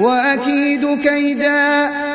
وَأَكِيدُ كَيْدًا.